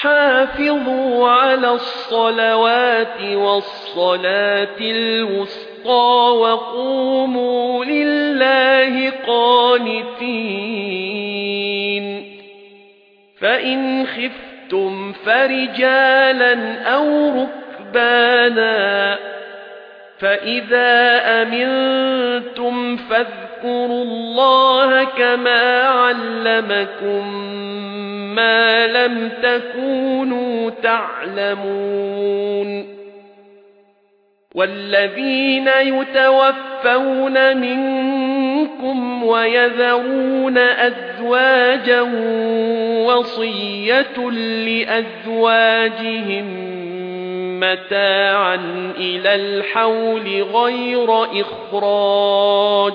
حافظوا على الصلوات والصلاة الوسطى وقوموا لله قانتين. فإن خفتم فرجالا أو ركبانا فإذا أمنتم فاذكروا الله كما علمكم ما لم تكونوا تعلمون والذين يتوفون منكم ويذرون أزواجا وصية لأزواجهم متاعا إلى الحول غير إخراج